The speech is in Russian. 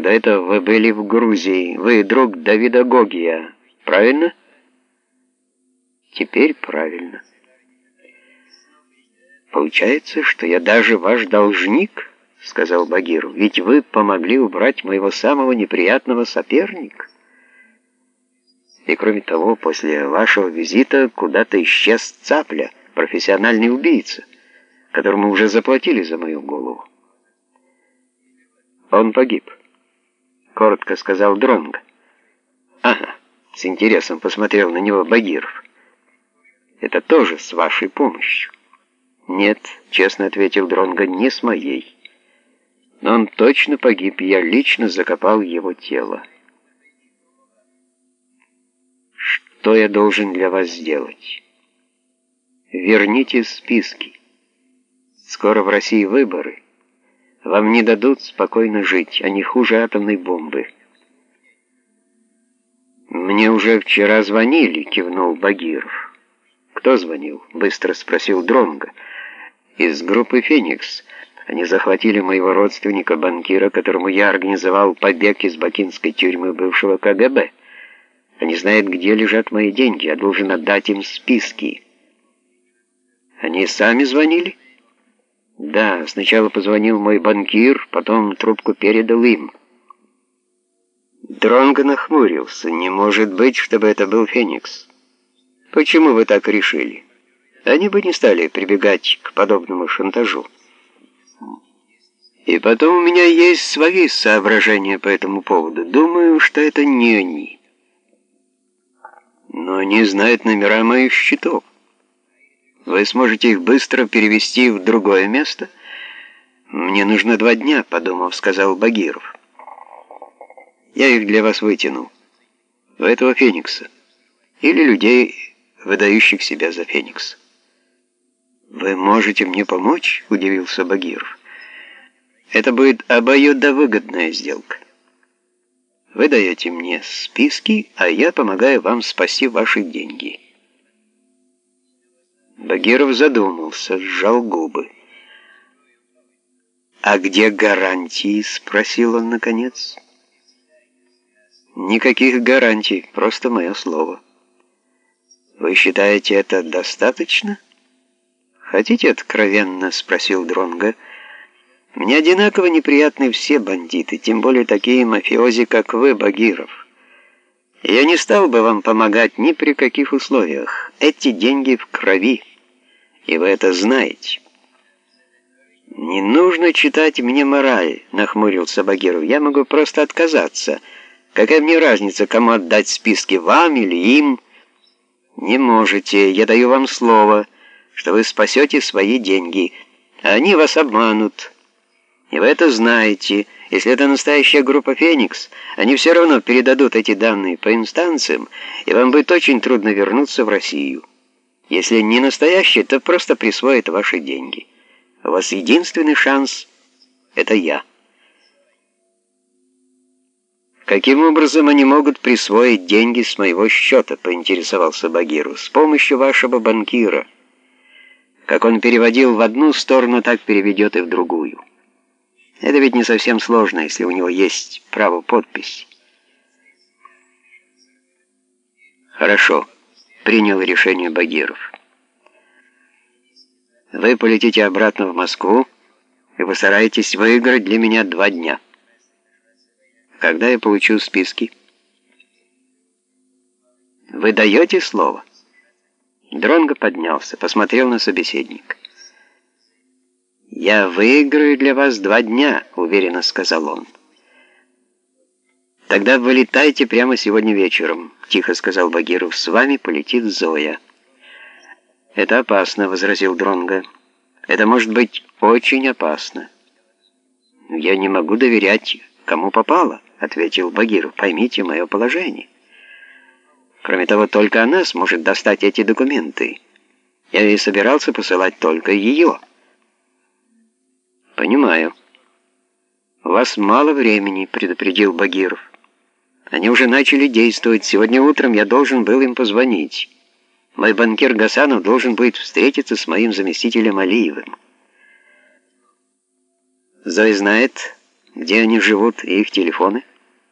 До этого вы были в Грузии. Вы друг Давида Гогия, правильно? Теперь правильно. Получается, что я даже ваш должник, сказал Багиров, ведь вы помогли убрать моего самого неприятного соперника. И кроме того, после вашего визита куда-то исчез Цапля, профессиональный убийца, которому уже заплатили за мою голову. Он погиб, коротко сказал Дронго. Ага, с интересом посмотрел на него Багиров. Это тоже с вашей помощью. Нет, честно ответил Дронго, не с моей. Но он точно погиб, я лично закопал его тело. Что я должен для вас сделать? Верните списки. Скоро в России выборы. Вам не дадут спокойно жить, они хуже атомной бомбы. «Мне уже вчера звонили», — кивнул Багиров. «Кто звонил?» — быстро спросил Дронга. «Из группы «Феникс». Они захватили моего родственника-банкира, которому я организовал побег из бакинской тюрьмы бывшего КГБ». Они знают, где лежат мои деньги. Я должен отдать им списки. Они сами звонили? Да, сначала позвонил мой банкир, потом трубку передал им. Дронго нахмурился. Не может быть, чтобы это был Феникс. Почему вы так решили? Они бы не стали прибегать к подобному шантажу. И потом у меня есть свои соображения по этому поводу. Думаю, что это не они но они знают номера моих счетов. Вы сможете их быстро перевести в другое место? Мне нужно два дня, подумав, сказал Багиров. Я их для вас вытяну. В этого Феникса. Или людей, выдающих себя за Феникс. «Вы можете мне помочь?» – удивился Багиров. «Это будет обоюдовыгодная сделка». Вы даете мне списки, а я помогаю вам спасти ваши деньги». Багиров задумался, сжал губы. «А где гарантии?» — спросил он наконец. «Никаких гарантий, просто мое слово». «Вы считаете это достаточно?» «Хотите откровенно?» — спросил Дронга. Мне одинаково неприятны все бандиты, тем более такие мафиози, как вы, Багиров. Я не стал бы вам помогать ни при каких условиях. Эти деньги в крови, и вы это знаете. «Не нужно читать мне мораль», — нахмурился Багиров. «Я могу просто отказаться. Какая мне разница, кому отдать списки, вам или им?» «Не можете. Я даю вам слово, что вы спасете свои деньги, они вас обманут». И вы это знаете. Если это настоящая группа «Феникс», они все равно передадут эти данные по инстанциям, и вам будет очень трудно вернуться в Россию. Если не настоящие, то просто присвоят ваши деньги. У вас единственный шанс — это я. «Каким образом они могут присвоить деньги с моего счета?» — поинтересовался Багиру. «С помощью вашего банкира. Как он переводил в одну сторону, так переведет и в другую». Это ведь не совсем сложно, если у него есть право подписи. Хорошо, принял решение Багиров. Вы полетите обратно в Москву и постараетесь выиграть для меня два дня. Когда я получу списки? Вы даете слово? Дронго поднялся, посмотрел на собеседника. «Я выиграю для вас два дня», — уверенно сказал он. «Тогда вылетайте прямо сегодня вечером», — тихо сказал Багиров. «С вами полетит Зоя». «Это опасно», — возразил Дронго. «Это может быть очень опасно». «Я не могу доверять, кому попало», — ответил Багиров. «Поймите мое положение». Кроме того, только она сможет достать эти документы. Я и собирался посылать только ее». «Понимаю. У вас мало времени», — предупредил Багиров. «Они уже начали действовать. Сегодня утром я должен был им позвонить. Мой банкир Гасанов должен будет встретиться с моим заместителем Алиевым». «Зоя знает, Где они живут и их телефоны?